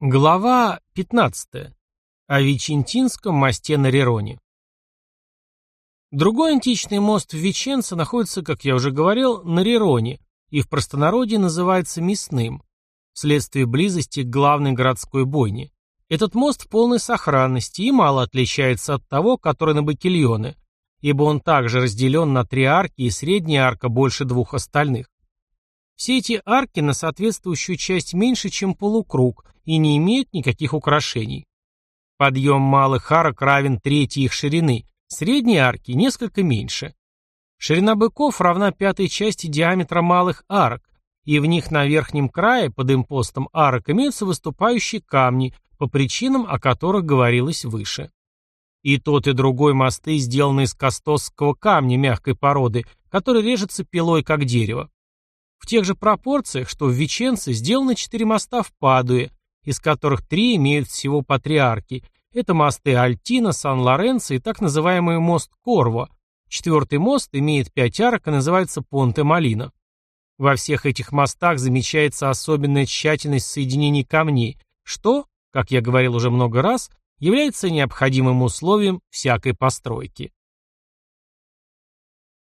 Глава 15. О Вичентинском мосте на Рероне. Другой античный мост в Веченце находится, как я уже говорил, на Рероне и в простонародье называется Мясным, вследствие близости к главной городской бойне. Этот мост в полной сохранности и мало отличается от того, который на Бакильоне, ибо он также разделен на три арки и средняя арка больше двух остальных. Все эти арки на соответствующую часть меньше, чем полукруг, и не имеют никаких украшений. Подъем малых арок равен трети их ширины, средние арки несколько меньше. Ширина быков равна пятой части диаметра малых арок, и в них на верхнем крае под импостом арок имеются выступающие камни, по причинам, о которых говорилось выше. И тот, и другой мосты сделаны из кастосского камня мягкой породы, который режется пилой, как дерево. В тех же пропорциях, что в Веченце, сделаны четыре моста в Падуе, из которых три имеют всего по три арки. Это мосты Альтина, Сан-Лоренцо и так называемый мост Корво. Четвертый мост имеет пять арок и называется Понте-Малина. Во всех этих мостах замечается особенная тщательность соединений камней, что, как я говорил уже много раз, является необходимым условием всякой постройки.